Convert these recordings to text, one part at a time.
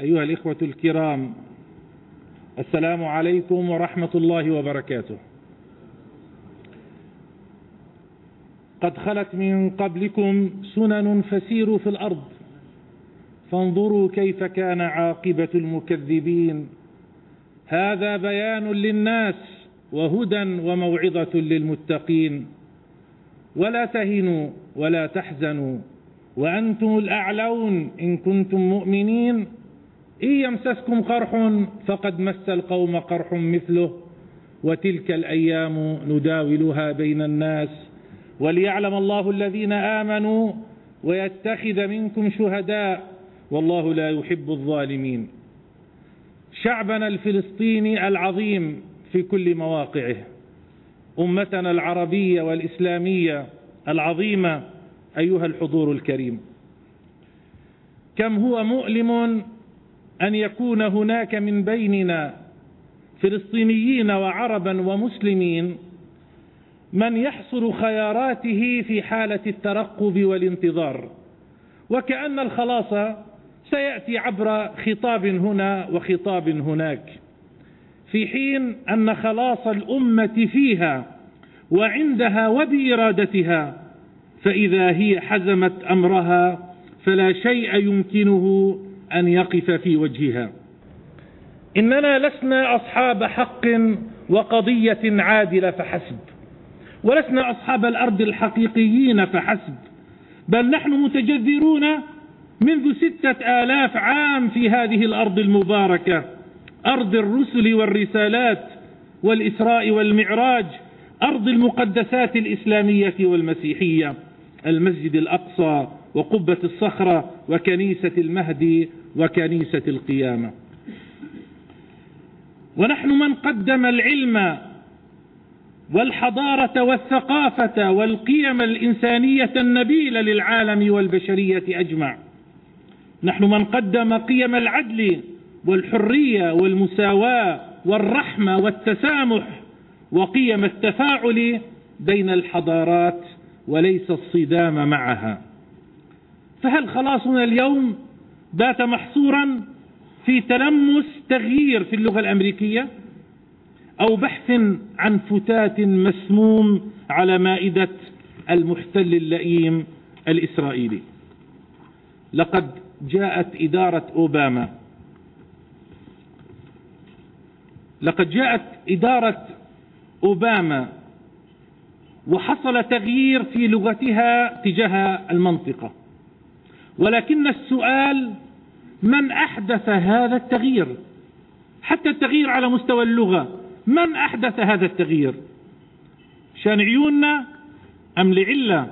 أيها الإخوة الكرام السلام عليكم ورحمة الله وبركاته. قد خلت من قبلكم سنن فسيروا في الأرض. فانظروا كيف كان عاقبة المكذبين. هذا بيان للناس وهدى وموعظة للمتقين. ولا تهنوا ولا تحزنوا وأنتم الأعلون إن كنتم مؤمنين. إن يمسسكم قرح فقد مس القوم قرح مثله وتلك الأيام نداولها بين الناس. وليعلم الله الذين آمنوا ويتخذ منكم شهداء والله لا يحب الظالمين. شعبنا الفلسطيني العظيم في كل مواقعه. أمتنا العربية والإسلامية العظيمة أيها الحضور الكريم. كم هو مؤلم أن يكون هناك من بيننا فلسطينيين وعربا ومسلمين من يحصر خياراته في حالة الترقب والانتظار. وكأن الخلاص سيأتي عبر خطاب هنا وخطاب هناك في حين أن خلاص الأمة فيها وعندها وبإرادتها فإذا هي حزمت أمرها فلا شيء يمكنه أن يقف في وجهها. إننا لسنا أصحاب حق وقضية عادلة فحسب ولسنا أصحاب الأرض الحقيقيين فحسب بل نحن متجذرون منذ ستة آلاف عام في هذه الأرض المباركة أرض الرسل والرسالات والإسراء والمعراج أرض المقدسات الإسلامية والمسيحية المسجد الأقصى وقبة الصخرة وكنيسة المهدي وكنيسة القيامة. ونحن من قدم العلم والحضارة والثقافة والقيم الإنسانية النبيلة للعالم والبشرية أجمع. نحن من قدم قيم العدل والحرية والمساواة والرحمة والتسامح وقيم التفاعل بين الحضارات وليس الصدام معها. فهل خلاصنا اليوم بات محصورا في تلمس تغيير في اللغة الأمريكية أو بحث عن فتات مسموم على مائدة المحتل اللئيم الإسرائيلي. لقد جاءت إدارة أوباما. لقد جاءت إدارة أوباما وحصل تغيير في لغتها تجاه المنطقة. ولكن السؤال من أحدث هذا التغيير؟ حتى التغيير على مستوى اللغة من أحدث هذا التغيير؟ شان عيوننا أم لعلة؟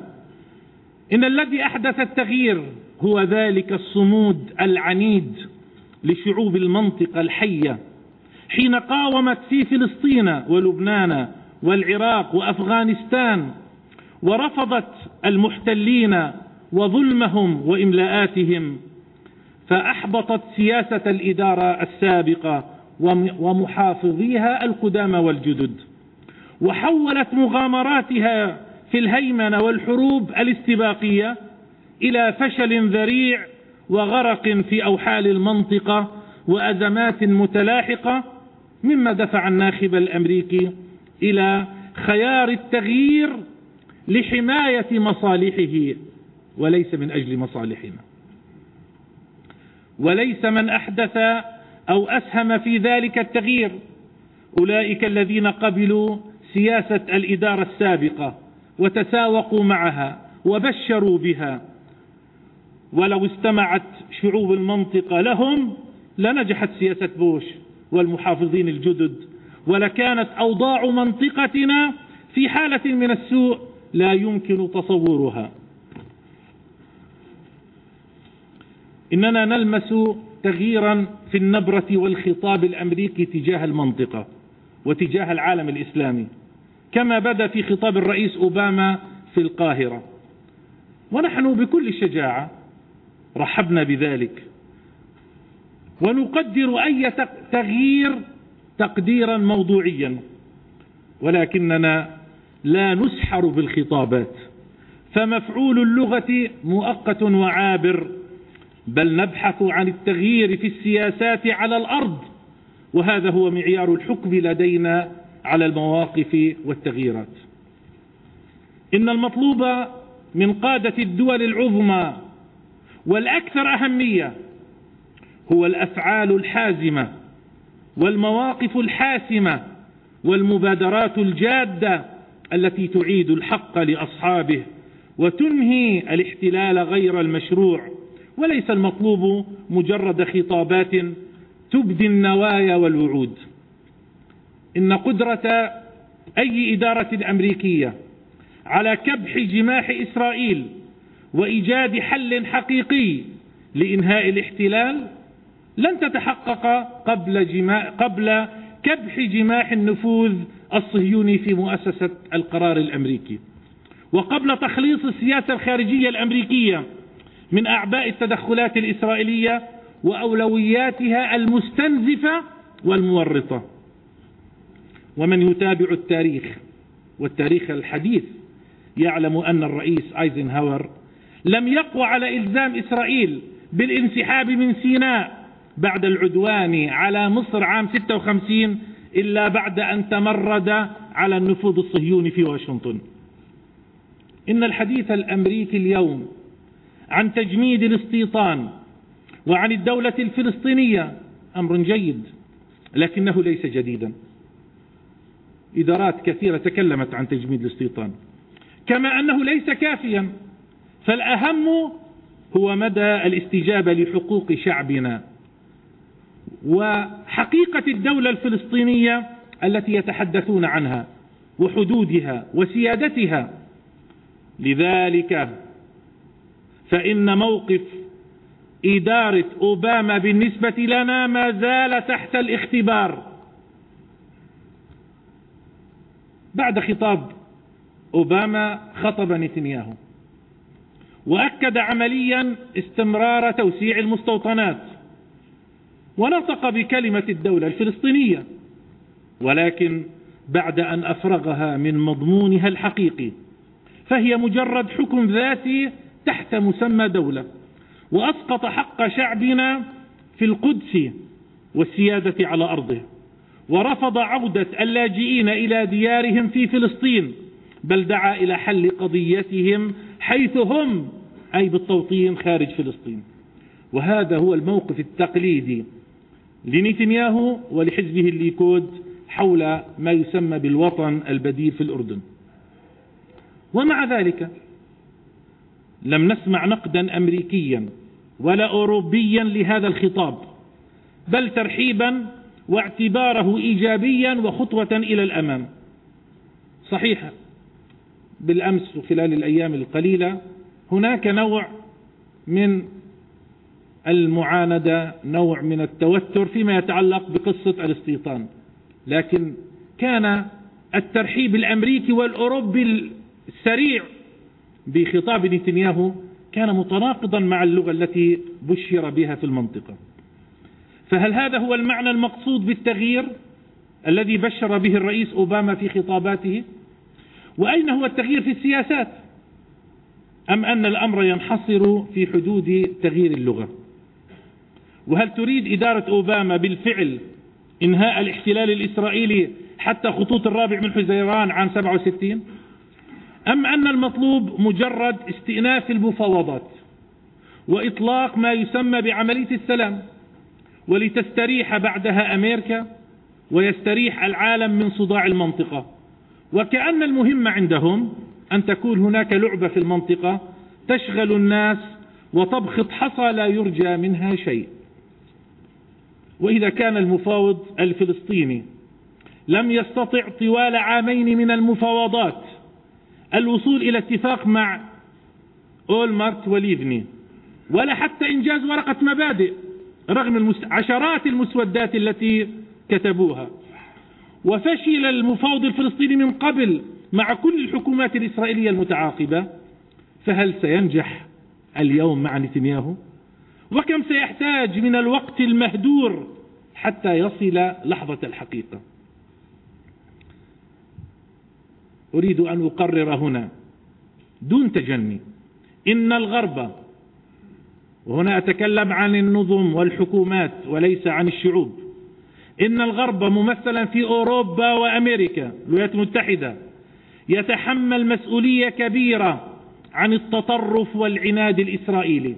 إن الذي أحدث التغيير هو ذلك الصمود العنيد لشعوب المنطقة الحية حين قاومت في فلسطين ولبنان والعراق وأفغانستان ورفضت المحتلين وظلمهم وإملاءاتهم فأحبطت سياسة الإدارة السابقة ومحافظيها القدامى والجدد. وحولت مغامراتها في الهيمنة والحروب الاستباقية إلى فشل ذريع وغرق في أوحال المنطقة وأزمات متلاحقة مما دفع الناخب الأمريكي إلى خيار التغيير لحماية مصالحه وليس من أجل مصالحنا. وليس من أحدث أو أسهم في ذلك التغيير. أولئك الذين قبلوا سياسة الإدارة السابقة وتساوقوا معها وبشروا بها. ولو استمعت شعوب المنطقة لهم لنجحت سياسة بوش والمحافظين الجدد ولكانت أوضاع منطقتنا في حالة من السوء لا يمكن تصورها. إننا نلمس تغييرا في النبرة والخطاب الأمريكي تجاه المنطقة وتجاه العالم الإسلامي كما بدا في خطاب الرئيس أوباما في القاهرة. ونحن بكل شجاعة رحبنا بذلك. ونقدر أي تغيير تقديرا موضوعيا ولكننا لا نسحر بالخطابات. فمفعول اللغة مؤقت وعابر. بل نبحث عن التغيير في السياسات على الأرض. وهذا هو معيار الحكم لدينا على المواقف والتغييرات. إن المطلوب من قادة الدول العظمى والأكثر أهمية هو الأفعال الحازمة والمواقف الحاسمة والمبادرات الجادة التي تعيد الحق لأصحابه وتنهي الاحتلال غير المشروع وليس المطلوب مجرد خطابات تبدي النوايا والوعود. إن قدرة أي إدارة أمريكية على كبح جماح إسرائيل وإيجاد حل حقيقي لإنهاء الاحتلال لن تتحقق قبل, جماع قبل كبح جماح النفوذ الصهيوني في مؤسسة القرار الأمريكي. وقبل تخليص السياسة الخارجية الأمريكية من أعباء التدخلات الإسرائيلية وأولوياتها المستنزفة والمورطة. ومن يتابع التاريخ والتاريخ الحديث يعلم أن الرئيس أيزنهاور لم يقوى على إلزام إسرائيل بالانسحاب من سيناء بعد العدوان على مصر عام 56 إلا بعد أن تمرد على النفوذ الصهيوني في واشنطن. إن الحديث الأمريكي اليوم عن تجميد الاستيطان وعن الدولة الفلسطينية. أمر جيد لكنه ليس جديدا. إدارات كثيرة تكلمت عن تجميد الاستيطان. كما أنه ليس كافيا فالأهم هو مدى الاستجابة لحقوق شعبنا وحقيقة الدولة الفلسطينية التي يتحدثون عنها وحدودها وسيادتها. لذلك فإن موقف إدارة أوباما بالنسبة لنا ما زال تحت الاختبار. بعد خطاب أوباما خطب نتنياهو وأكد عمليا استمرار توسيع المستوطنات ونطق بكلمة الدولة الفلسطينية ولكن بعد أن أفرغها من مضمونها الحقيقي فهي مجرد حكم ذاتي تحت مسمى دولة وأسقط حق شعبنا في القدس والسيادة على أرضه ورفض عودة اللاجئين إلى ديارهم في فلسطين بل دعا إلى حل قضيتهم حيث هم أي بالتوطين خارج فلسطين. وهذا هو الموقف التقليدي لنتنياهو ولحزبه الليكود حول ما يسمى بالوطن البديل في الأردن. ومع ذلك لم نسمع نقدا أمريكيا ولا أوروبيا لهذا الخطاب بل ترحيبا واعتباره إيجابيا وخطوة إلى الأمام. صحيح بالأمس وخلال الأيام القليلة هناك نوع من المعاندة نوع من التوتر فيما يتعلق بقصة الاستيطان لكن كان الترحيب الأمريكي والأوروبي السريع بخطاب نتنياهو كان متناقضا مع اللغة التي بشر بها في المنطقة. فهل هذا هو المعنى المقصود بالتغيير الذي بشر به الرئيس أوباما في خطاباته؟ وأين هو التغيير في السياسات؟ أم أن الأمر ينحصر في حدود تغيير اللغة؟ وهل تريد إدارة أوباما بالفعل إنهاء الاحتلال الإسرائيلي حتى خطوط الرابع من حزيران عام 67 أم أن المطلوب مجرد استئناف المفاوضات وإطلاق ما يسمى بعملية السلام ولتستريح بعدها أمريكا ويستريح العالم من صداع المنطقة. وكأن المهم عندهم أن تكون هناك لعبة في المنطقة تشغل الناس وتبخط حصى لا يرجى منها شيء. وإذا كان المفاوض الفلسطيني لم يستطع طوال عامين من المفاوضات الوصول إلى اتفاق مع أولمارت وليفني. ولا حتى إنجاز ورقة مبادئ رغم. عشرات المسودات التي كتبوها. وفشل المفاوض الفلسطيني من قبل مع كل الحكومات الإسرائيلية المتعاقبة. فهل سينجح اليوم مع نتنياهو؟ وكم سيحتاج من الوقت المهدور حتى يصل لحظة الحقيقة؟ أريد أن أقرر هنا. دون تجني. إن الغرب وهنا أتكلم عن النظم والحكومات وليس عن الشعوب. إن الغرب ممثلا في أوروبا وأمريكا الولايات المتحدة يتحمل مسؤولية كبيرة عن التطرف والعناد الإسرائيلي.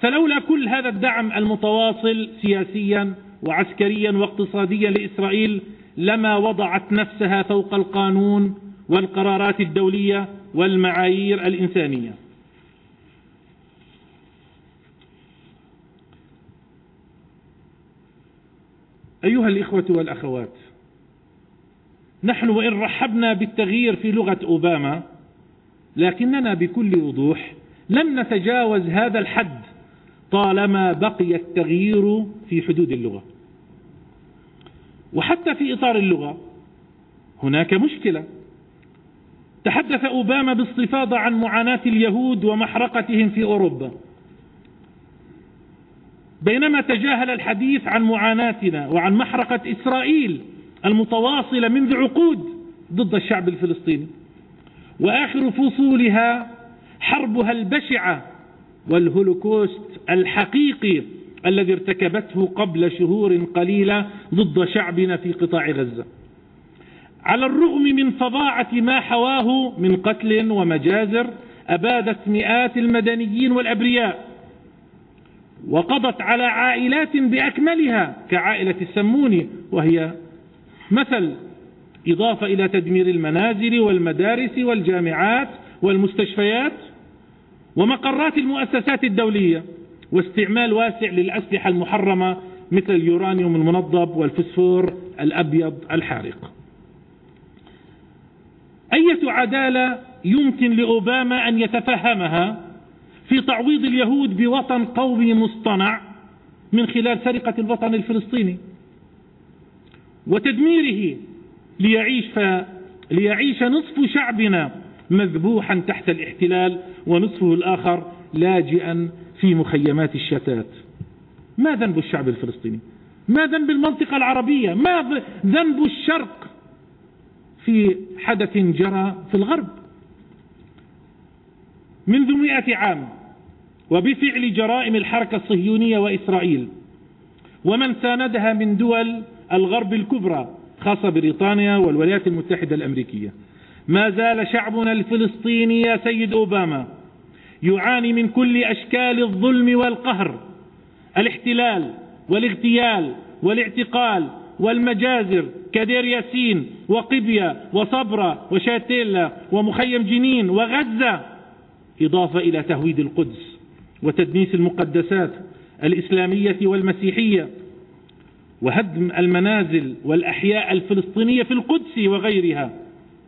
فلولا كل هذا الدعم المتواصل سياسيا وعسكريا واقتصاديا لإسرائيل لما وضعت نفسها فوق القانون والقرارات الدولية والمعايير الإنسانية. أيها الإخوة والأخوات نحن وإن رحبنا بالتغيير في لغة أوباما لكننا بكل وضوح لم نتجاوز هذا الحد طالما بقي التغيير في حدود اللغة. وحتى في إطار اللغة هناك مشكلة. تحدث أوباما باستفاضة عن معاناة اليهود ومحرقتهم في أوروبا. بينما تجاهل الحديث عن معاناتنا وعن محرقة إسرائيل المتواصلة منذ عقود ضد الشعب الفلسطيني. وآخر فصولها حربها البشعة والهولوكوست الحقيقي الذي ارتكبته قبل شهور قليلة ضد شعبنا في قطاع غزة. على الرغم من فظاعة ما حواه من قتل ومجازر أبادت مئات المدنيين والأبرياء. وقضت على عائلات بأكملها كعائلة السموني وهي مثل إضافة إلى تدمير المنازل والمدارس والجامعات والمستشفيات ومقرات المؤسسات الدولية واستعمال واسع للأسلحة المحرمة مثل اليورانيوم المنضب والفسفور الأبيض الحارق. أية عدالة يمكن لأوباما أن يتفهمها في تعويض اليهود بوطن قومي مصطنع من خلال سرقة الوطن الفلسطيني وتدميره ليعيش, ف... ليعيش نصف شعبنا مذبوحا تحت الاحتلال ونصفه الآخر لاجئا في مخيمات الشتات. ما ذنب الشعب الفلسطيني؟ ما ذنب المنطقة العربية؟ ما ذنب الشرق؟ في حدث جرى في الغرب منذ مئة عام وبفعل جرائم الحركة الصهيونية وإسرائيل ومن ساندها من دول الغرب الكبرى خاصة بريطانيا والولايات المتحدة الأمريكية. ما زال شعبنا الفلسطيني يا سيد أوباما يعاني من كل أشكال الظلم والقهر الاحتلال والاغتيال والاعتقال والمجازر كدير ياسين وقبية وصبرة وشاتيلا ومخيم جنين وغزة إضافة إلى تهويد القدس وتدنيس المقدسات الإسلامية والمسيحية وهدم المنازل والأحياء الفلسطينية في القدس وغيرها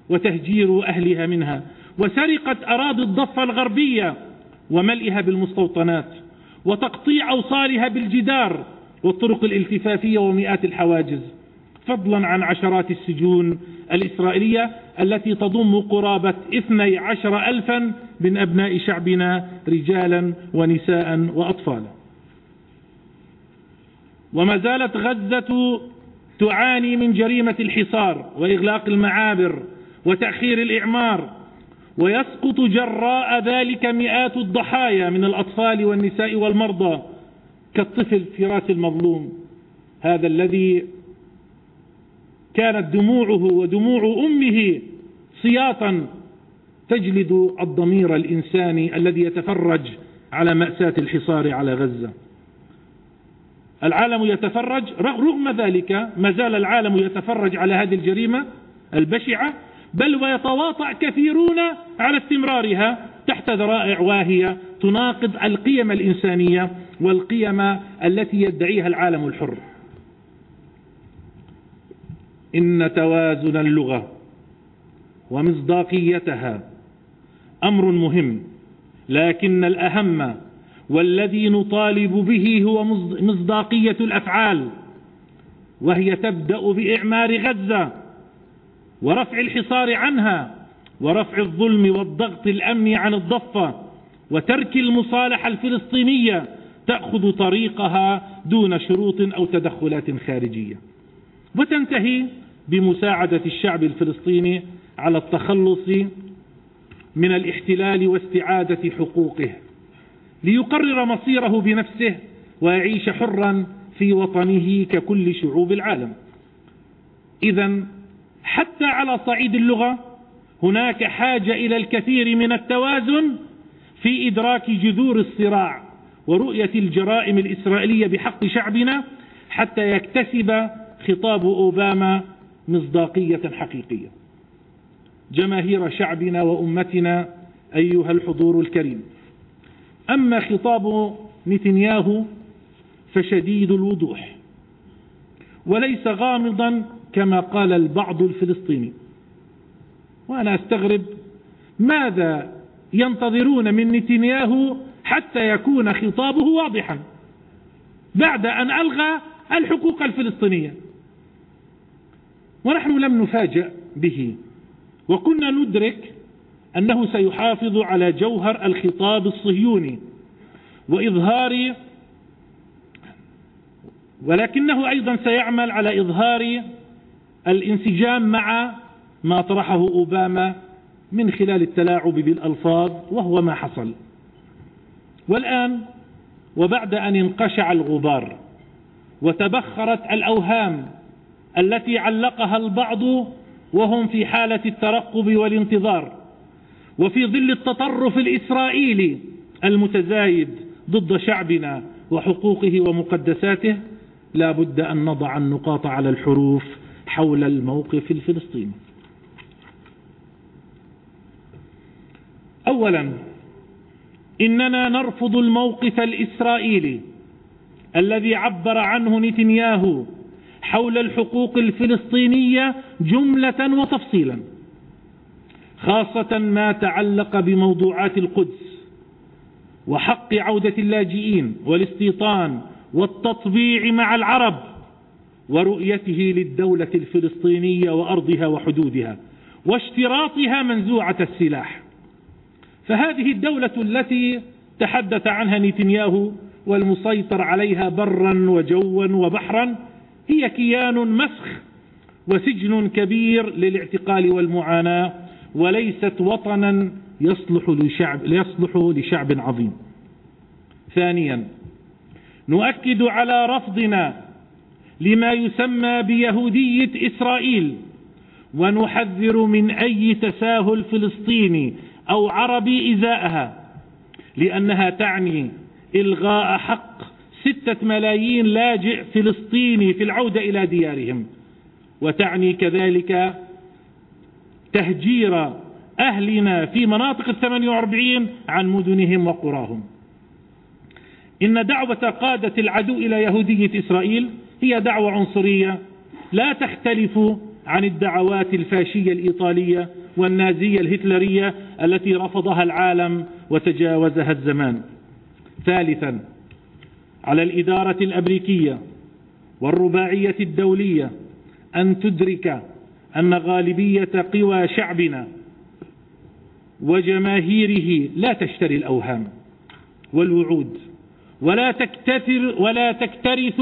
وتهجير أهلها منها وسرقة أراضي الضفة الغربية وملئها بالمستوطنات وتقطيع أوصالها بالجدار والطرق الالتفافية ومئات الحواجز. فضلا عن عشرات السجون الإسرائيلية التي تضم قرابة اثني عشر ألفا من أبناء شعبنا رجالا ونساء وأطفالا. وما زالت غزة تعاني من جريمة الحصار وإغلاق المعابر وتأخير الإعمار ويسقط جراء ذلك مئات الضحايا من الأطفال والنساء والمرضى كالطفل في راس المظلوم هذا الذي كانت دموعه ودموع أمه سياطا تجلد الضمير الإنساني الذي يتفرج على مأساة الحصار على غزة. العالم يتفرج رغم ذلك ما زال العالم يتفرج على هذه الجريمة البشعة بل ويتواطأ كثيرون على استمرارها تحت ذرائع واهية تناقض القيم الإنسانية والقيم التي يدعيها العالم الحر. إن توازن اللغة ومصداقيتها أمر مهم لكن الأهم والذي نطالب به هو مصداقية الأفعال وهي تبدأ بإعمار غزة ورفع الحصار عنها ورفع الظلم والضغط الأمني عن الضفة وترك المصالحة الفلسطينية تأخذ طريقها دون شروط أو تدخلات خارجية. وتنتهي بمساعدة الشعب الفلسطيني على التخلص من الاحتلال واستعادة حقوقه ليقرر مصيره بنفسه ويعيش حرا في وطنه ككل شعوب العالم. إذا حتى على صعيد اللغة هناك حاجة إلى الكثير من التوازن في إدراك جذور الصراع ورؤية الجرائم الإسرائيلية بحق شعبنا حتى يكتسب خطاب أوباما مصداقية حقيقية. جماهير شعبنا وأمتنا أيها الحضور الكريم أما خطاب نتنياهو فشديد الوضوح وليس غامضا كما قال البعض الفلسطيني. وأنا أستغرب ماذا ينتظرون من نتنياهو حتى يكون خطابه واضحا بعد أن ألغى الحقوق الفلسطينية. ونحن لم نفاجأ به وكنا ندرك أنه سيحافظ على جوهر الخطاب الصهيوني وإظهار ولكنه أيضا سيعمل على إظهار الانسجام مع ما طرحه أوباما من خلال التلاعب بالألفاظ وهو ما حصل. والآن وبعد أن انقشع الغبار وتبخرت الأوهام التي علقها البعض وهم في حالة الترقب والانتظار وفي ظل التطرف الإسرائيلي المتزايد ضد شعبنا وحقوقه ومقدساته لا بد أن نضع النقاط على الحروف حول الموقف الفلسطيني. أولا إننا نرفض الموقف الإسرائيلي الذي عبر عنه نتنياهو حول الحقوق الفلسطينية جملة وتفصيلا خاصة ما تعلق بموضوعات القدس وحق عودة اللاجئين والاستيطان والتطبيع مع العرب ورؤيته للدولة الفلسطينية وأرضها وحدودها واشتراطها منزوعة السلاح. فهذه الدولة التي تحدث عنها نتنياهو والمسيطر عليها برا وجوا وبحرا هي كيان مسخ وسجن كبير للاعتقال والمعاناة وليست وطنا يصلح لشعب, يصلح لشعب عظيم. ثانيا نؤكد على رفضنا لما يسمى بيهودية إسرائيل ونحذر من أي تساهل فلسطيني أو عربي إزاءها لأنها تعني إلغاء حق ستة ملايين لاجئ فلسطيني في العودة إلى ديارهم. وتعني كذلك تهجير أهلنا في مناطق الثمانية وأربعين عن مدنهم وقراهم. إن دعوة قادة العدو إلى يهودية إسرائيل هي دعوة عنصرية لا تختلف عن الدعوات الفاشية الإيطالية والنازية الهتلرية التي رفضها العالم وتجاوزها الزمان. ثالثا على الإدارة الأمريكية والرباعية الدولية أن تدرك أن غالبية قوى شعبنا وجماهيره لا تشتري الأوهام والوعود ولا تكتثر ولا تكترث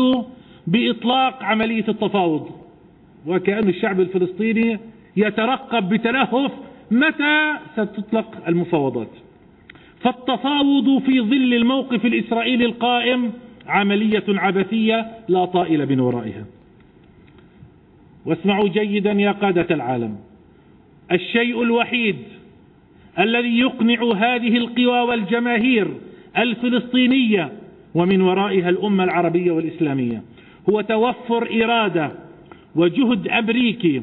بإطلاق عملية التفاوض. وكأن الشعب الفلسطيني يترقب بتلهف متى ستطلق المفاوضات. فالتفاوض في ظل الموقف الإسرائيلي القائم عملية عبثية لا طائل من ورائها. واسمعوا جيدا يا قادة العالم. الشيء الوحيد الذي يقنع هذه القوى والجماهير الفلسطينية ومن ورائها الأمة العربية والإسلامية هو توفر إرادة وجهد أمريكي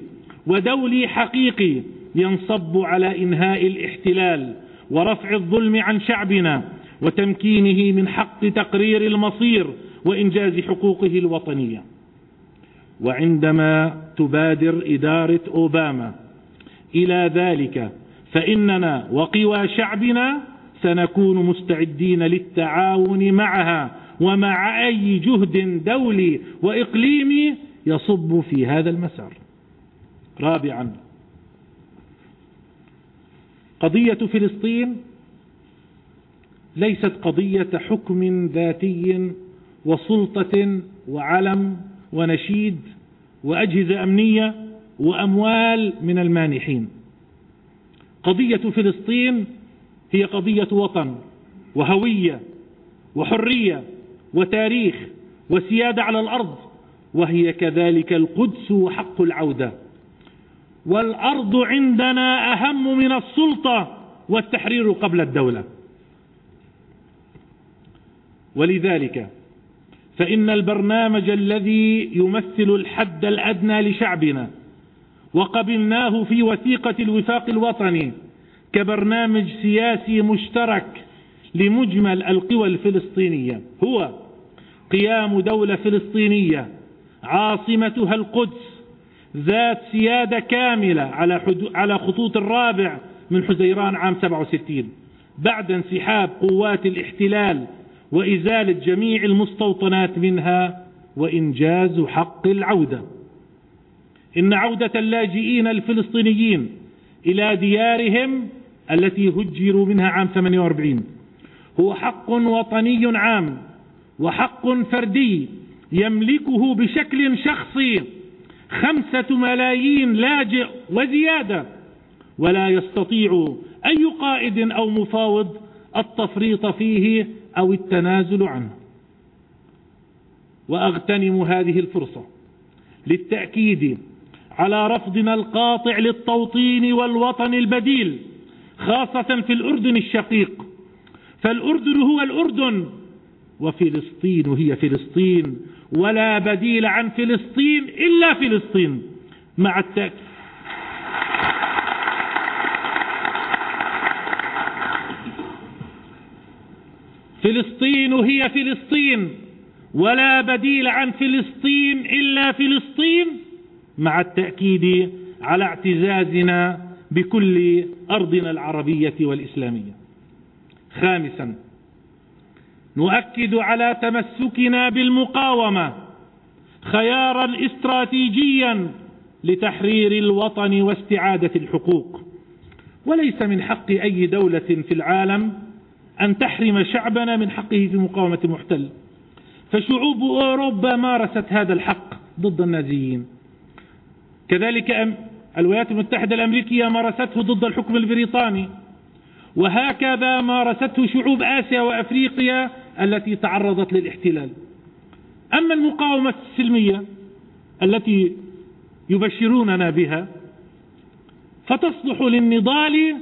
ودولي حقيقي ينصب على إنهاء الاحتلال ورفع الظلم عن شعبنا وتمكينه من حق تقرير المصير وإنجاز حقوقه الوطنية. وعندما تبادر إدارة أوباما إلى ذلك فإننا وقوى شعبنا سنكون مستعدين للتعاون معها ومع أي جهد دولي وإقليمي يصب في هذا المسار. رابعا. قضية فلسطين ليست قضية حكم ذاتي وسلطة وعلم ونشيد وأجهزة أمنية وأموال من المانحين. قضية فلسطين هي قضية وطن وهوية وحرية وتاريخ وسيادة على الأرض وهي كذلك القدس وحق العودة. والأرض عندنا أهم من السلطة والتحرير قبل الدولة. ولذلك فإن البرنامج الذي يمثل الحد الأدنى لشعبنا وقبلناه في وثيقة الوفاق الوطني كبرنامج سياسي مشترك لمجمل القوى الفلسطينية هو قيام دولة فلسطينية عاصمتها القدس ذات سيادة كاملة على, على خطوط الرابع من حزيران عام 67 بعد انسحاب قوات الاحتلال وإزالة جميع المستوطنات منها وإنجاز حق العودة. إن عودة اللاجئين الفلسطينيين إلى ديارهم التي هجروا منها عام 48 هو حق وطني عام وحق فردي يملكه بشكل شخصي خمسة ملايين لاجئ وزيادة ولا يستطيع أي قائد أو مفاوض التفريط فيه أو التنازل عنه. وأغتنم هذه الفرصة للتأكيد على رفضنا القاطع للتوطين والوطن البديل خاصة في الأردن الشقيق. فالأردن هو الأردن وفلسطين هي فلسطين ولا بديل عن فلسطين إلا فلسطين. مع التأكيد. فلسطين هي فلسطين ولا بديل عن فلسطين إلا فلسطين. مع التأكيد على اعتزازنا بكل أرضنا العربية والإسلامية. خامسا. نؤكد على تمسكنا بالمقاومة خيارا استراتيجيا لتحرير الوطن واستعادة الحقوق. وليس من حق أي دولة في العالم أن تحرم شعبنا من حقه في مقاومة المحتل فشعوب أوروبا مارست هذا الحق ضد النازيين. كذلك الولايات المتحدة الأمريكية مارسته ضد الحكم البريطاني. وهكذا مارسته شعوب آسيا وأفريقيا التي تعرضت للاحتلال. أما المقاومة السلمية التي يبشروننا بها فتصلح للنضال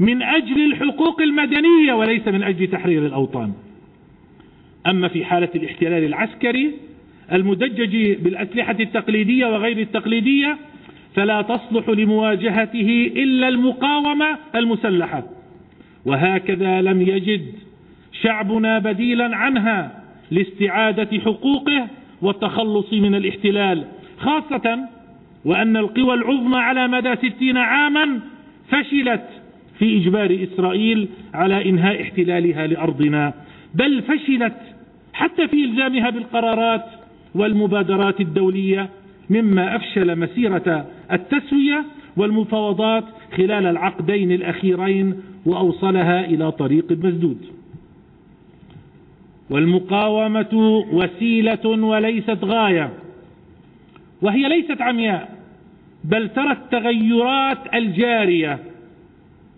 من أجل الحقوق المدنية وليس من أجل تحرير الأوطان. أما في حالة الاحتلال العسكري المدجج بالأسلحة التقليدية وغير التقليدية فلا تصلح لمواجهته إلا المقاومة المسلحة. وهكذا لم يجد شعبنا بديلا عنها لاستعادة حقوقه والتخلص من الاحتلال خاصة وأن القوى العظمى على مدى ستين عاما فشلت في إجبار إسرائيل على إنهاء احتلالها لأرضنا بل فشلت حتى في إلزامها بالقرارات والمبادرات الدولية مما أفشل مسيرة التسوية والمفاوضات خلال العقدين الأخيرين وأوصلها إلى طريق مسدود. والمقاومة وسيلة وليست غاية. وهي ليست عمياء بل ترى التغيرات الجارية.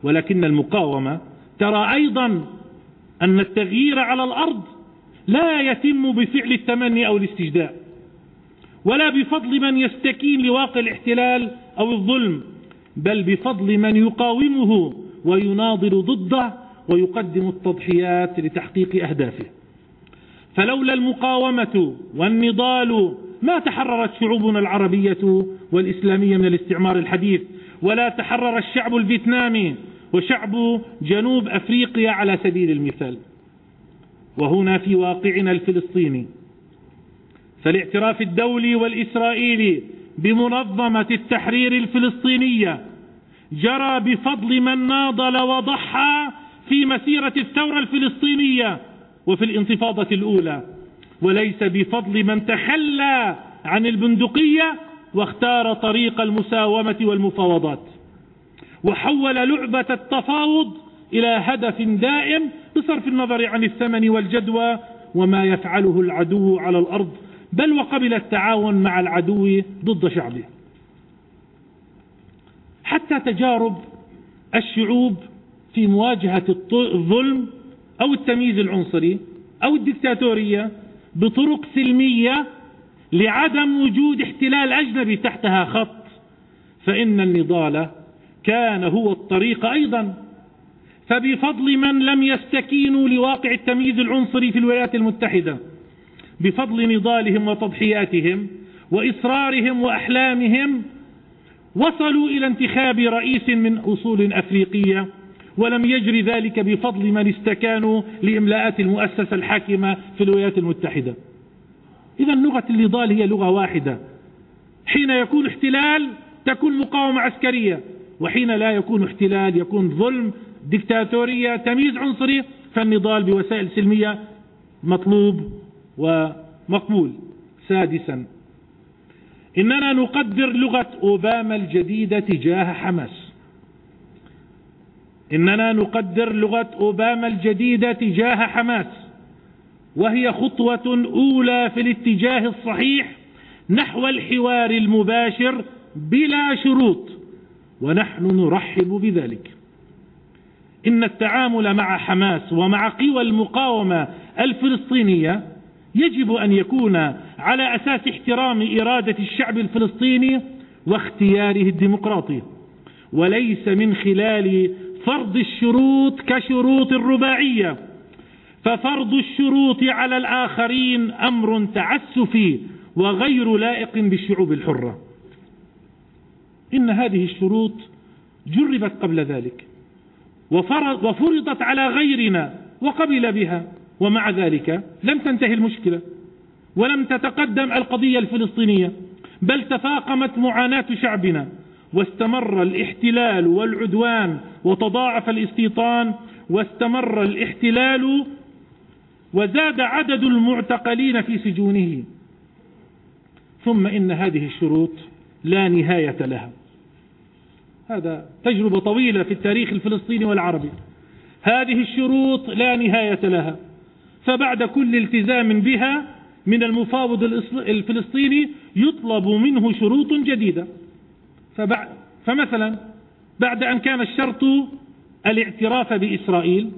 ولكن المقاومة ترى أيضا أن التغيير على الأرض لا يتم بفعل التمني أو الاستجداء ولا بفضل من يستكين لواقع الاحتلال أو الظلم بل بفضل من يقاومه ويناضل ضده ويقدم التضحيات لتحقيق أهدافه. فلولا المقاومة والنضال ما تحررت شعوبنا العربية والإسلامية من الاستعمار الحديث ولا تحرر الشعب الفيتنامي وشعب جنوب أفريقيا على سبيل المثال. وهنا في واقعنا الفلسطيني فالاعتراف الدولي والإسرائيلي بمنظمة التحرير الفلسطينية جرى بفضل من ناضل وضحى في مسيرة الثورة الفلسطينية وفي الانتفاضة الأولى. وليس بفضل من تخلى عن البندقية واختار طريق المساومة والمفاوضات. وحول لعبة التفاوض إلى هدف دائم بصرف النظر عن الثمن والجدوى وما يفعله العدو على الأرض بل وقبل التعاون مع العدو ضد شعبه. حتى تجارب الشعوب في مواجهة الظلم أو التمييز العنصري أو الدكتاتورية بطرق سلمية لعدم وجود احتلال أجنبي تحتها خط فإن النضال كان هو الطريق أيضا. فبفضل من لم يستكينوا لواقع التمييز العنصري في الولايات المتحدة بفضل نضالهم وتضحياتهم وإصرارهم وأحلامهم وصلوا إلى انتخاب رئيس من أصول أفريقية ولم يجري ذلك بفضل من استكانوا لإملاءات المؤسسة الحاكمة في الولايات المتحدة. إذا لغة النضال هي لغة واحدة. حين يكون احتلال تكون مقاومة عسكرية وحين لا يكون احتلال يكون ظلم دكتاتورية تمييز عنصري فالنضال بوسائل سلمية مطلوب ومقبول. سادسا إننا نقدر لغة أوباما الجديدة تجاه حماس. إننا نقدر لغة أوباما الجديدة تجاه حماس وهي خطوة أولى في الاتجاه الصحيح نحو الحوار المباشر بلا شروط ونحن نرحب بذلك. إن التعامل مع حماس ومع قوى المقاومة الفلسطينية يجب أن يكون على أساس احترام إرادة الشعب الفلسطيني واختياره الديمقراطي وليس من خلال فرض الشروط كشروط الرباعية ففرض الشروط على الآخرين أمر تعسفي وغير لائق بالشعوب الحرة. إن هذه الشروط جربت قبل ذلك وفرضت على غيرنا وقبل بها ومع ذلك لم تنتهي المشكلة ولم تتقدم القضية الفلسطينية بل تفاقمت معاناة شعبنا. واستمر الاحتلال والعدوان وتضاعف الاستيطان واستمر الاحتلال وزاد عدد المعتقلين في سجونه. ثم إن هذه الشروط لا نهاية لها. هذا تجربة طويلة في التاريخ الفلسطيني والعربي. هذه الشروط لا نهاية لها. فبعد كل التزام بها من المفاوض الفلسطيني يطلب منه شروط جديدة. فبعد فمثلا بعد أن كان الشرط الاعتراف بإسرائيل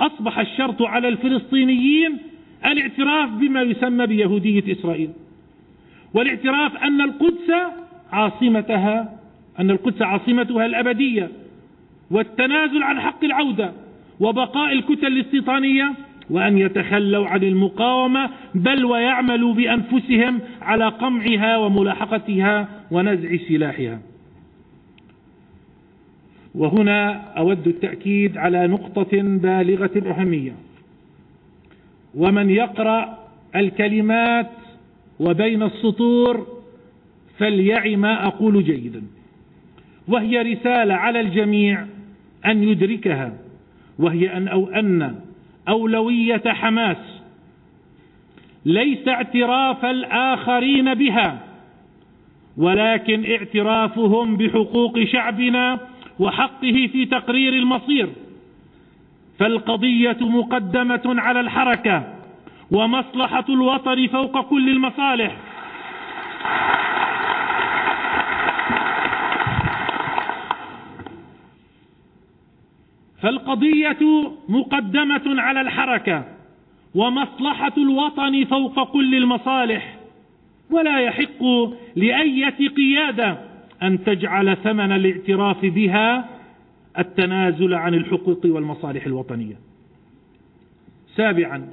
أصبح الشرط على الفلسطينيين الاعتراف بما يسمى بيهودية إسرائيل. والاعتراف أن القدس عاصمتها أن القدس عاصمتها الأبدية والتنازل عن حق العودة وبقاء الكتل الاستيطانية وأن يتخلوا عن المقاومة بل ويعملوا بأنفسهم على قمعها وملاحقتها ونزع سلاحها. وهنا أود التأكيد على نقطة بالغة الأهمية. ومن يقرأ الكلمات وبين السطور فليعي ما أقول جيدا. وهي رسالة على الجميع أن يدركها وهي أن أو أن أولوية حماس ليس اعتراف الآخرين بها. ولكن اعترافهم بحقوق شعبنا وحقه في تقرير المصير. فالقضية مقدمة على الحركة ومصلحة الوطن فوق كل المصالح. فالقضية مقدمة على الحركة ومصلحة الوطن فوق كل المصالح. ولا يحق لأية قيادة أن تجعل ثمن الاعتراف بها التنازل عن الحقوق والمصالح الوطنية. سابعا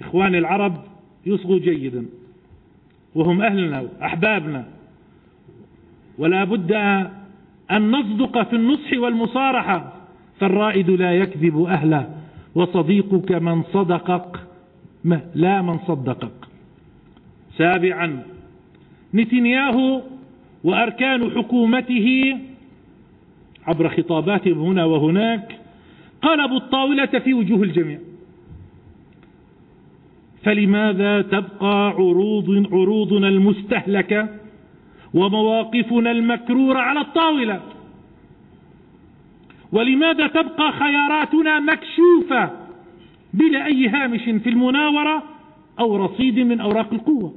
إخوان العرب يصغوا جيدا وهم أهلنا وأحبابنا. ولا بد أن نصدق في النصح والمصارحة فالرائد لا يكذب أهله وصديقك من صدقك لا من صدقك. سابعا نتنياهو وأركان حكومته عبر خطاباتهم هنا وهناك. قلبوا الطاولة في وجوه الجميع فلماذا تبقى عروض عروضنا المستهلكة ومواقفنا المكرورة على الطاولة؟ ولماذا تبقى خياراتنا مكشوفة بلا أي هامش في المناورة أو رصيد من أوراق القوة.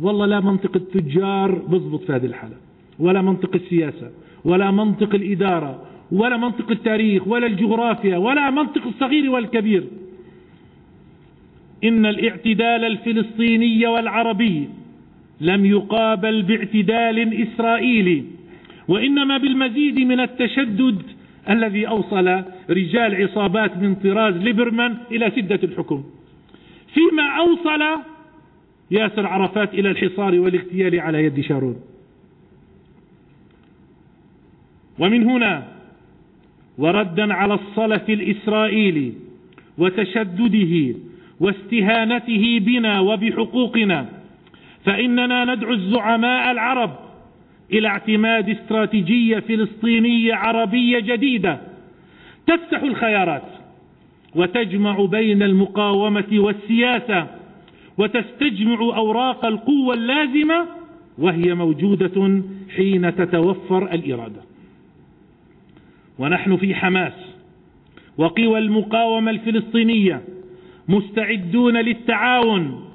والله لا منطق التجار بضبط في هذه الحالة ولا منطق السياسة ولا منطق الإدارة ولا منطق التاريخ ولا الجغرافيا ولا منطق الصغير والكبير. إن الاعتدال الفلسطيني والعربي لم يقابل باعتدال إسرائيلي وإنما بالمزيد من التشدد الذي أوصل رجال عصابات من طراز ليبرمان إلى سدة الحكم. فيما أوصل ياسر عرفات إلى الحصار والاغتيال على يد شارون. ومن هنا وردا على الصلف الإسرائيلي وتشدده واستهانته بنا وبحقوقنا فإننا ندعو الزعماء العرب إلى اعتماد استراتيجية فلسطينية عربية جديدة. تفتح الخيارات وتجمع بين المقاومة والسياسة وتستجمع أوراق القوة اللازمة وهي موجودة حين تتوفر الإرادة. ونحن في حماس وقوى المقاومة الفلسطينية مستعدون للتعاون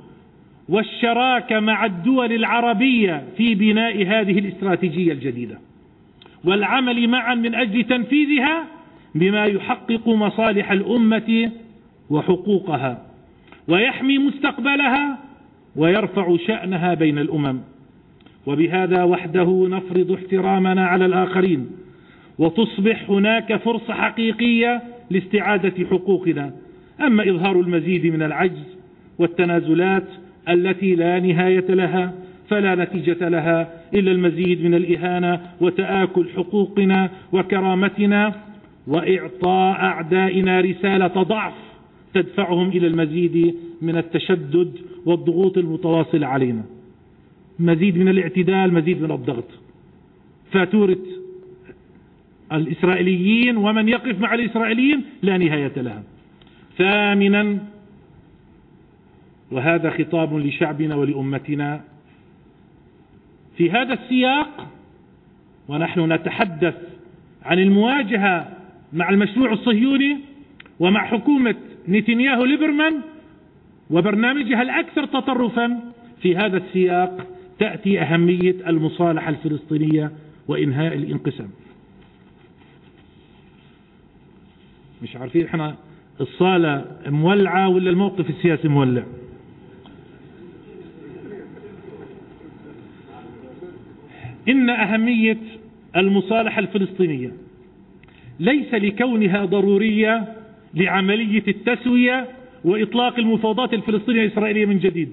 والشراكة مع الدول العربية في بناء هذه الاستراتيجية الجديدة. والعمل معا من أجل تنفيذها بما يحقق مصالح الأمة وحقوقها ويحمي مستقبلها ويرفع شأنها بين الأمم. وبهذا وحده نفرض احترامنا على الآخرين وتصبح هناك فرصة حقيقية لاستعادة حقوقنا. أما إظهار المزيد من العجز والتنازلات التي لا نهاية لها فلا نتيجة لها إلا المزيد من الإهانة وتآكل حقوقنا وكرامتنا وإعطاء أعدائنا رسالة ضعف تدفعهم إلى المزيد من التشدد والضغوط المتواصلة علينا. مزيد من الاعتدال مزيد من الضغط. فاتورة الإسرائيليين ومن يقف مع الإسرائيليين لا نهاية لها. ثامنا وهذا خطاب لشعبنا ولأمتنا. في هذا السياق ونحن نتحدث عن المواجهة مع المشروع الصهيوني ومع حكومة نتنياهو ليبرمان وبرنامجها الأكثر تطرفا. في هذا السياق تأتي أهمية المصالحة الفلسطينية وإنهاء الانقسام. مش عارفين إحنا الصالة مولعة ولا الموقف السياسي مولع؟ إن أهمية المصالحة الفلسطينية ليس لكونها ضرورية لعملية التسوية وإطلاق المفاوضات الفلسطينية الإسرائيلية من جديد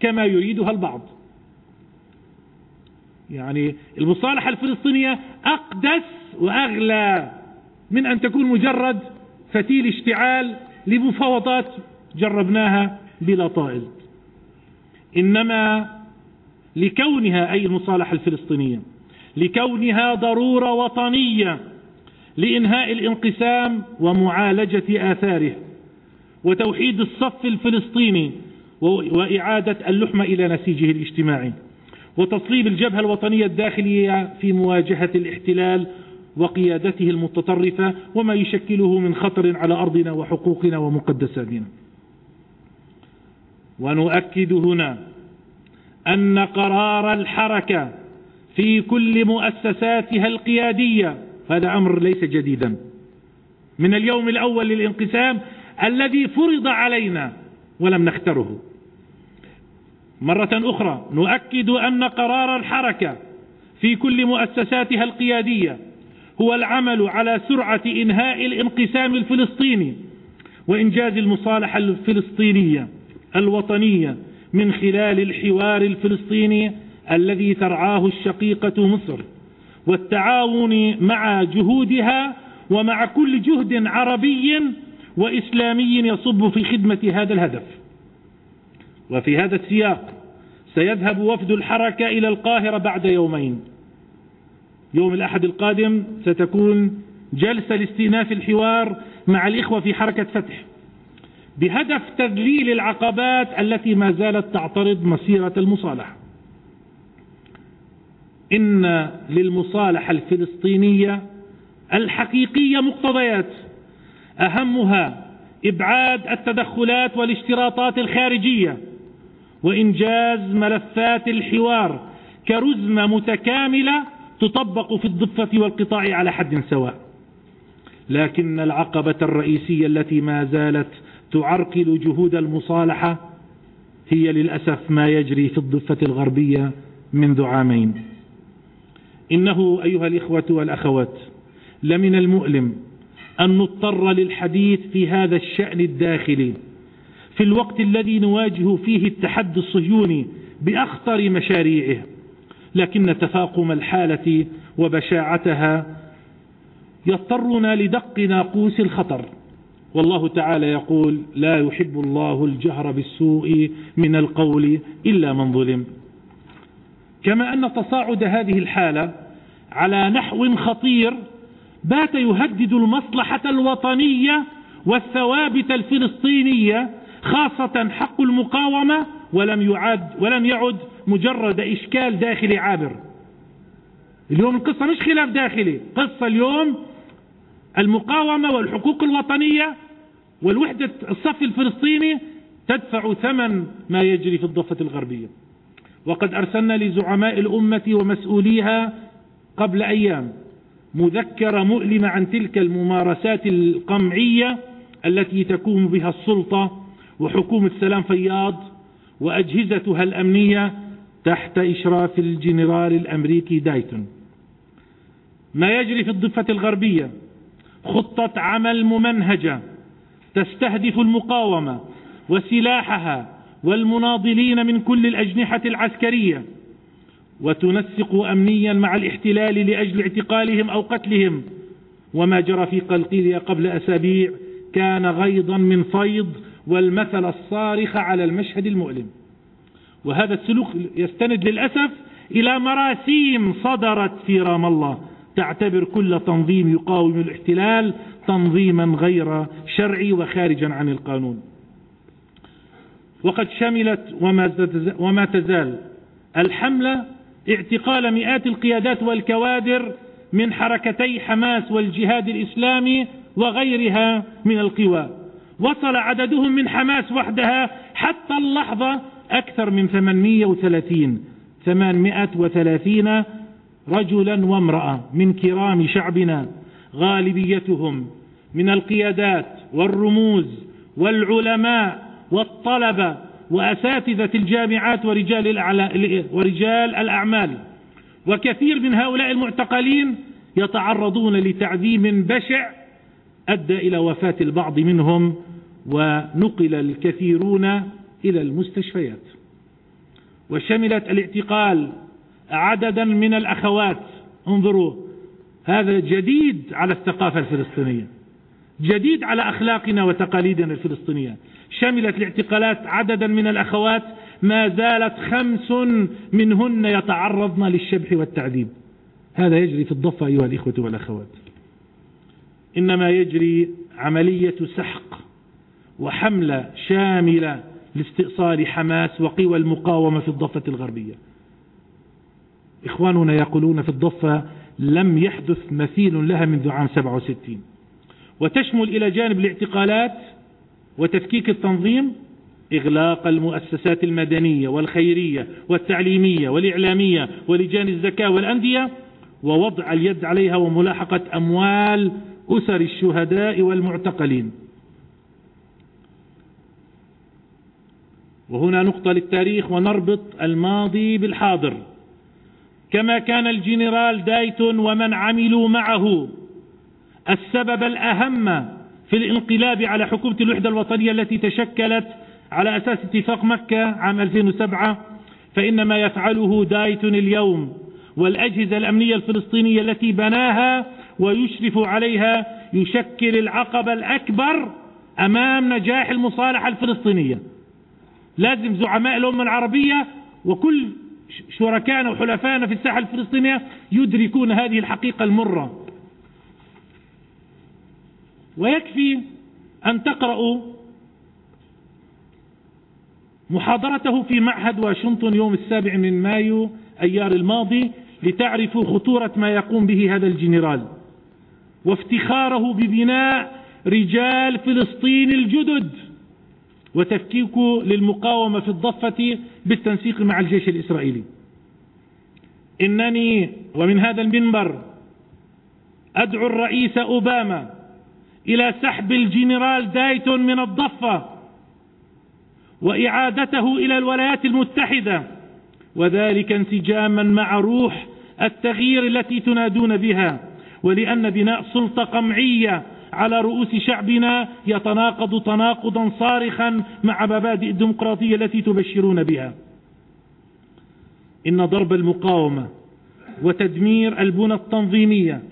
كما يريدها البعض. يعني المصالحة الفلسطينية أقدس وأغلى من أن تكون مجرد فتيل اشتعال لمفاوضات جربناها بلا طائل. إنما لكونها أي المصالحة الفلسطينية لكونها ضرورة وطنية لإنهاء الانقسام ومعالجة آثاره وتوحيد الصف الفلسطيني وإعادة اللحمة إلى نسيجه الاجتماعي وتصليب الجبهة الوطنية الداخلية في مواجهة الاحتلال وقيادته المتطرفة وما يشكله من خطر على أرضنا وحقوقنا ومقدساتنا. ونؤكد هنا أن قرار الحركة في كل مؤسساتها القيادية هذا أمر ليس جديدا. من اليوم الأول للانقسام الذي فرض علينا ولم نختره مرة أخرى نؤكد أن قرار الحركة في كل مؤسساتها القيادية هو العمل على سرعة إنهاء الانقسام الفلسطيني وإنجاز المصالحة الفلسطينية الوطنية من خلال الحوار الفلسطيني الذي ترعاه الشقيقة مصر والتعاون مع جهودها ومع كل جهد عربي وإسلامي يصب في خدمة هذا الهدف. وفي هذا السياق سيذهب وفد الحركة إلى القاهرة بعد يومين. يوم الأحد القادم ستكون جلسة لاستئناف الحوار مع الإخوة في حركة فتح. بهدف تذليل العقبات التي ما زالت تعترض مسيرة المصالحة. إن للمصالحة الفلسطينية الحقيقية مقتضيات أهمها إبعاد التدخلات والاشتراطات الخارجية وإنجاز ملفات الحوار كرزمة متكاملة تطبق في الضفة والقطاع على حد سواء. لكن العقبة الرئيسية التي ما زالت تعرقل جهود المصالحة هي للأسف ما يجري في الضفة الغربية منذ عامين. إنه أيها الإخوة والأخوات لمن المؤلم أن نضطر للحديث في هذا الشأن الداخلي في الوقت الذي نواجه فيه التحدي الصهيوني بأخطر مشاريعه لكن تفاقم الحالة وبشاعتها يضطرنا لدق ناقوس الخطر. والله تعالى يقول لا يحب الله الجهر بالسوء من القول إلا من ظلم. كما أن تصاعد هذه الحالة على نحو خطير بات يهدد المصلحة الوطنية والثوابت الفلسطينية خاصة حق المقاومة ولم يعد ولم يعد مجرد إشكال داخلي عابر. اليوم القصة مش خلاف داخلي قصة اليوم المقاومة والحقوق الوطنية والوحدة الصف الفلسطيني تدفع ثمن ما يجري في الضفة الغربية. وقد أرسلنا لزعماء الأمة ومسؤوليها قبل أيام مذكرة مؤلمة عن تلك الممارسات القمعية التي تقوم بها السلطة وحكومة سلام فياض وأجهزتها الأمنية تحت إشراف الجنرال الأمريكي دايتون. ما يجري في الضفة الغربية خطة عمل ممنهجة تستهدف المقاومة وسلاحها والمناضلين من كل الأجنحة العسكرية وتنسق أمنيا مع الاحتلال لأجل اعتقالهم أو قتلهم. وما جرى في قلقيلية قبل أسابيع كان غيضا من فيض والمثل الصارخ على المشهد المؤلم. وهذا السلوك يستند للأسف إلى مراسيم صدرت في رام الله. تعتبر كل تنظيم يقاوم الاحتلال تنظيما غير شرعي وخارجا عن القانون. وقد شملت وما تزال الحملة اعتقال مئات القيادات والكوادر من حركتي حماس والجهاد الإسلامي وغيرها من القوى. وصل عددهم من حماس وحدها حتى اللحظة أكثر من 830 830 رجلا وامرأة من كرام شعبنا غالبيتهم من القيادات والرموز والعلماء والطلبة وأساتذة الجامعات ورجال, ورجال الأعمال. وكثير من هؤلاء المعتقلين يتعرضون لتعذيب بشع أدى إلى وفاة البعض منهم ونقل الكثيرون إلى المستشفيات. وشملت الاعتقال عددا من الأخوات. انظروا هذا جديد على الثقافة الفلسطينية جديد على أخلاقنا وتقاليدنا الفلسطينية. شملت الاعتقالات عددا من الأخوات ما زالت خمس منهن يتعرضن للشبح والتعذيب. هذا يجري في الضفة أيها الإخوة والأخوات. إنما يجري عملية سحق وحملة شاملة لاستئصال حماس وقوى المقاومة في الضفة الغربية. إخواننا يقولون في الضفة لم يحدث مثيل لها منذ عام 67 وتشمل إلى جانب الاعتقالات وتفكيك التنظيم إغلاق المؤسسات المدنية والخيرية والتعليمية والإعلامية ولجان الزكاة والأندية ووضع اليد عليها وملاحقة أموال أسر الشهداء والمعتقلين. وهنا نقطة للتاريخ ونربط الماضي بالحاضر. كما كان الجنرال دايتون ومن عملوا معه. السبب الأهم في الانقلاب على حكومة الوحدة الوطنية التي تشكلت على أساس اتفاق مكة عام 2007 فإن ما يفعله دايتون اليوم والأجهزة الأمنية الفلسطينية التي بناها ويشرف عليها يشكل العقبة الأكبر أمام نجاح المصالحة الفلسطينية. لازم زعماء الأمة العربية وكل شركائنا وحلفائنا في الساحة الفلسطينية يدركون هذه الحقيقة المرة. ويكفي أن تقرأوا محاضرته في معهد واشنطن يوم السابع من مايو أيار الماضي لتعرفوا خطورة ما يقوم به هذا الجنرال. وافتخاره ببناء رجال فلسطين الجدد. وتفكيك للمقاومة في الضفة بالتنسيق مع الجيش الإسرائيلي. إنني ومن هذا المنبر أدعو الرئيس أوباما إلى سحب الجنرال دايتون من الضفة وإعادته إلى الولايات المتحدة وذلك انسجاما مع روح التغيير التي تنادون بها ولأن بناء سلطة قمعية على رؤوس شعبنا يتناقض تناقضا صارخا مع مبادئ الديمقراطية التي تبشرون بها. إن ضرب المقاومة وتدمير البنى التنظيمية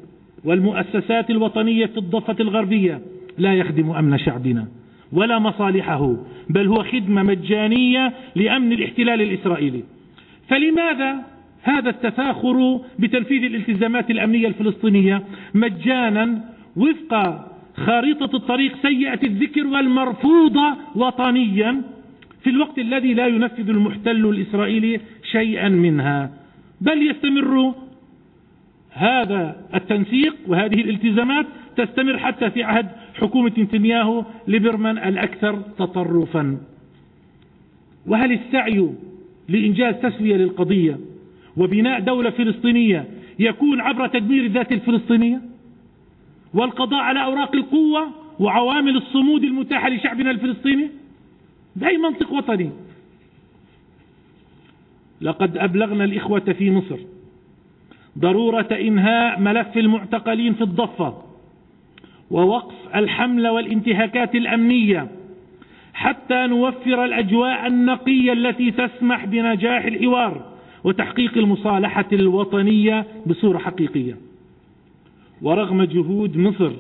والمؤسسات الوطنية في الضفة الغربية لا يخدم أمن شعبنا ولا مصالحه بل هو خدمة مجانية لأمن الاحتلال الإسرائيلي. فلماذا هذا التفاخر بتنفيذ الالتزامات الأمنية الفلسطينية مجانا وفق خارطة الطريق سيئة الذكر والمرفوضة وطنيا في الوقت الذي لا ينفذ المحتل الإسرائيلي شيئا منها. بل يستمر هذا التنسيق وهذه الالتزامات تستمر حتى في عهد حكومة نتنياهو ليبرمان الأكثر تطرفا. وهل السعي لإنجاز تسوية للقضية وبناء دولة فلسطينية يكون عبر تدمير الذات الفلسطينية؟ والقضاء على أوراق القوة وعوامل الصمود المتاحة لشعبنا الفلسطيني؟ بأي منطق وطني. لقد أبلغنا الإخوة في مصر ضرورة إنهاء ملف المعتقلين في الضفة ووقف الحملة والانتهاكات الأمنية حتى نوفر الأجواء النقية التي تسمح بنجاح الحوار وتحقيق المصالحة الوطنية بصورة حقيقية. ورغم جهود مصر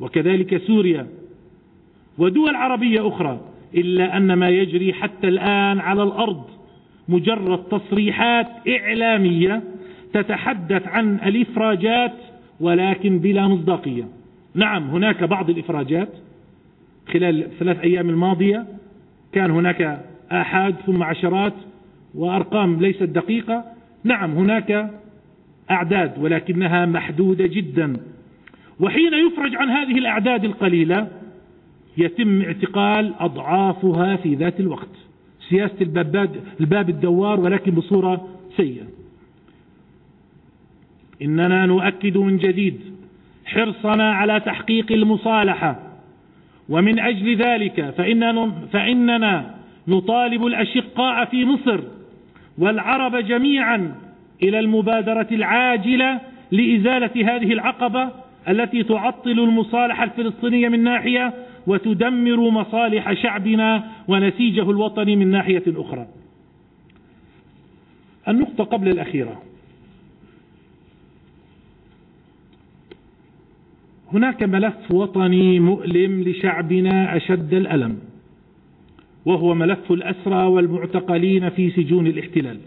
وكذلك سوريا ودول عربية أخرى إلا أن ما يجري حتى الآن على الأرض مجرد تصريحات إعلامية تتحدث عن الإفراجات ولكن بلا مصداقية. نعم هناك بعض الإفراجات. خلال الثلاث أيام الماضية كان هناك آحاد ثم عشرات وأرقام ليست دقيقة. نعم هناك أعداد ولكنها محدودة جدا. وحين يفرج عن هذه الأعداد القليلة يتم اعتقال أضعافها في ذات الوقت. سياسة الباب الدوار ولكن بصورة سيئة. إننا نؤكد من جديد حرصنا على تحقيق المصالحة. ومن أجل ذلك فإننا, نطالب الأشقاء في مصر والعرب جميعا إلى المبادرة العاجلة لإزالة هذه العقبة التي تعطل المصالحة الفلسطينية من ناحية وتدمر مصالح شعبنا ونسيجه الوطني من ناحية أخرى. النقطة قبل الأخيرة. هناك ملف وطني مؤلم لشعبنا أشد الألم وهو ملف الأسرى والمعتقلين في سجون الاحتلال.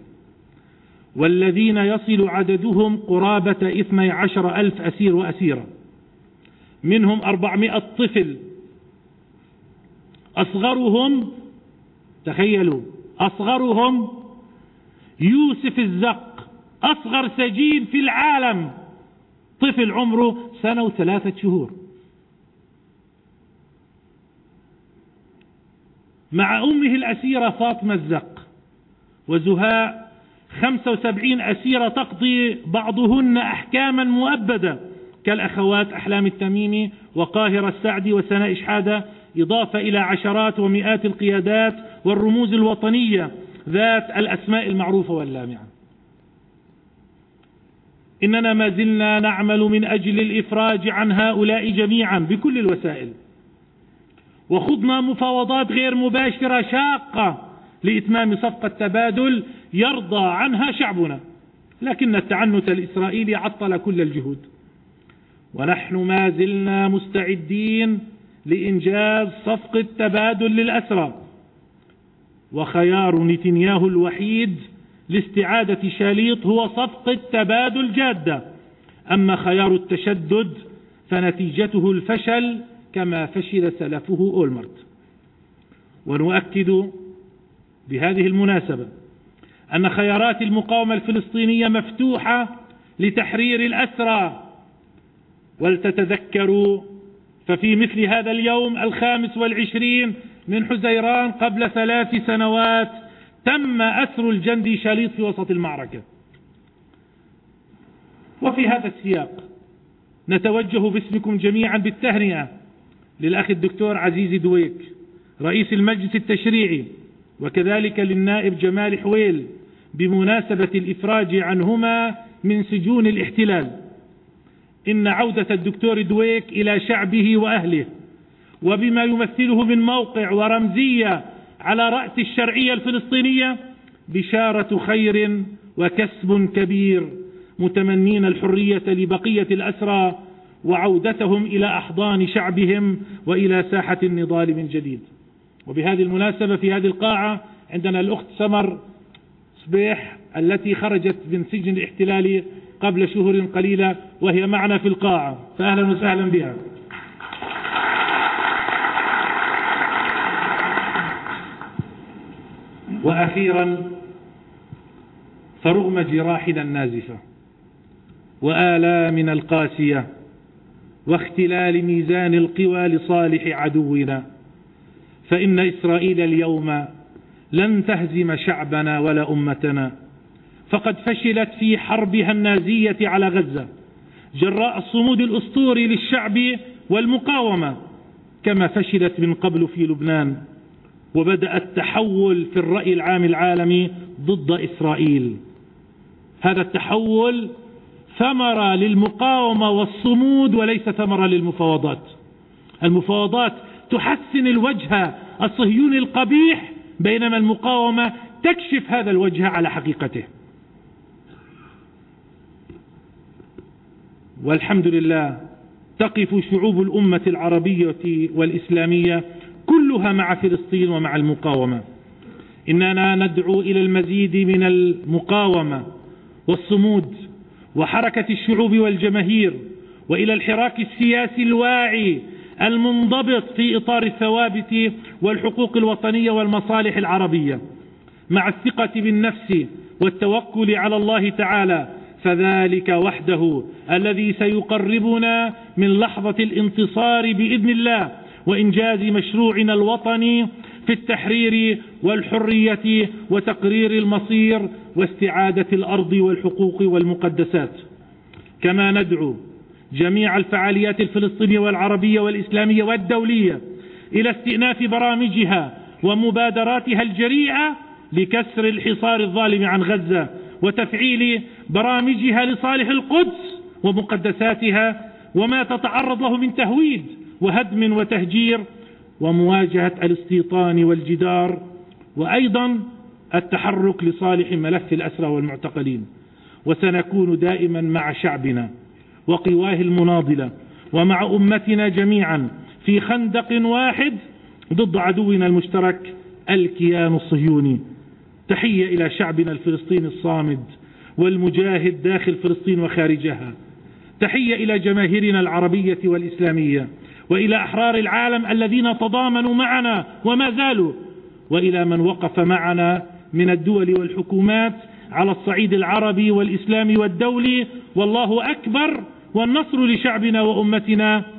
والذين يصل عددهم قرابة إثني عشر ألف أسير وأسيرة. منهم أربعمائة طفل. أصغرهم تخيلوا أصغرهم يوسف الزق أصغر سجين في العالم. طفل عمره سنة وثلاثة شهور. مع أمه الأسيرة فاطمة الزق وزهاء خمسة وسبعين أسيرة تقضي بعضهن أحكاما مؤبدة كالأخوات أحلام التميمي وقاهرة السعدي وسناء إشحادة إضافة إلى عشرات ومئات القيادات والرموز الوطنية ذات الأسماء المعروفة واللامعة. إننا ما زلنا نعمل من أجل الإفراج عن هؤلاء جميعا بكل الوسائل. وخضنا مفاوضات غير مباشرة شاقة لإتمام صفقة تبادل يرضى عنها شعبنا. لكن التعنت الإسرائيلي عطل كل الجهود. ونحن ما زلنا مستعدين لإنجاز صفقة تبادل للأسرى. وخيار نتنياهو الوحيد لاستعادة شاليط هو صفقة تبادل جادة. أما خيار التشدد فنتيجته الفشل كما فشل سلفه أولمرت. ونؤكد بهذه المناسبة أن خيارات المقاومة الفلسطينية مفتوحة لتحرير الأسرى. ولتتذكروا ففي مثل هذا اليوم الخامس والعشرين من حزيران قبل ثلاث سنوات تم أسر الجندي شاليط في وسط المعركة. وفي هذا السياق نتوجه باسمكم جميعا بالتهنئة للأخ الدكتور عزيز دويك رئيس المجلس التشريعي وكذلك للنائب جمال حويل بمناسبة الإفراج عنهما من سجون الاحتلال. إن عودة الدكتور دويك إلى شعبه وأهله وبما يمثله من موقع ورمزية على رأس الشرعية الفلسطينية بشارة خير وكسب كبير متمنين الحرية لبقية الأسرى وعودتهم إلى أحضان شعبهم وإلى ساحة النضال من جديد. وبهذه المناسبة في هذه القاعة عندنا الأخت سمر صبيح التي خرجت من سجن الاحتلال قبل شهور قليلة وهي معنا في القاعة. فأهلا وسهلا بها. وأخيرا فرغم جراحنا النازفة وآلامنا القاسية واختلال ميزان القوى لصالح عدونا فإن إسرائيل اليوم لن تهزم شعبنا ولا أمتنا. فقد فشلت في حربها النازية على غزة. جراء الصمود الأسطوري للشعب والمقاومة كما فشلت من قبل في لبنان. وبدأ التحول في الرأي العام العالمي ضد إسرائيل. هذا التحول ثمرة للمقاومة والصمود وليس ثمرة للمفاوضات. المفاوضات تحسن الوجه الصهيوني القبيح بينما المقاومة تكشف هذا الوجه على حقيقته. والحمد لله تقف شعوب الأمة العربية والإسلامية كلها مع فلسطين ومع المقاومة. إننا ندعو إلى المزيد من المقاومة والصمود وحركة الشعوب والجماهير وإلى الحراك السياسي الواعي المنضبط في إطار الثوابت والحقوق الوطنية والمصالح العربية. مع الثقة بالنفس والتوكل على الله تعالى فذلك وحده الذي سيقربنا من لحظة الانتصار بإذن الله وإنجاز مشروعنا الوطني في التحرير والحرية وتقرير المصير واستعادة الأرض والحقوق والمقدسات. كما ندعو جميع الفعاليات الفلسطينية والعربية والإسلامية والدولية إلى استئناف برامجها ومبادراتها الجريئة لكسر الحصار الظالم عن غزة وتفعيل برامجها لصالح القدس ومقدساتها وما تتعرض له من تهويد وهدم وتهجير ومواجهة الاستيطان والجدار وأيضا التحرك لصالح ملف الأسرى والمعتقلين. وسنكون دائما مع شعبنا وقواه المناضلة ومع أمتنا جميعا في خندق واحد ضد عدونا المشترك الكيان الصهيوني. تحية إلى شعبنا الفلسطيني الصامد والمجاهد داخل فلسطين وخارجها. تحية إلى جماهيرنا العربية والإسلامية وإلى أحرار العالم الذين تضامنوا معنا وما زالوا وإلى من وقف معنا من الدول والحكومات على الصعيد العربي والإسلامي والدولي. والله أكبر والنصر لشعبنا وأمتنا